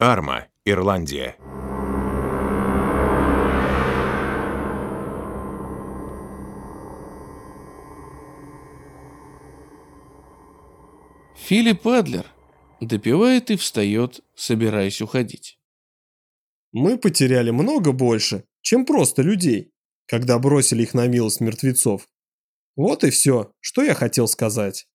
Арма, Ирландия. Филипп Адлер допивает и встает, собираясь уходить. Мы потеряли много больше, чем просто людей, когда бросили их на милость мертвецов. Вот и все, что я хотел сказать.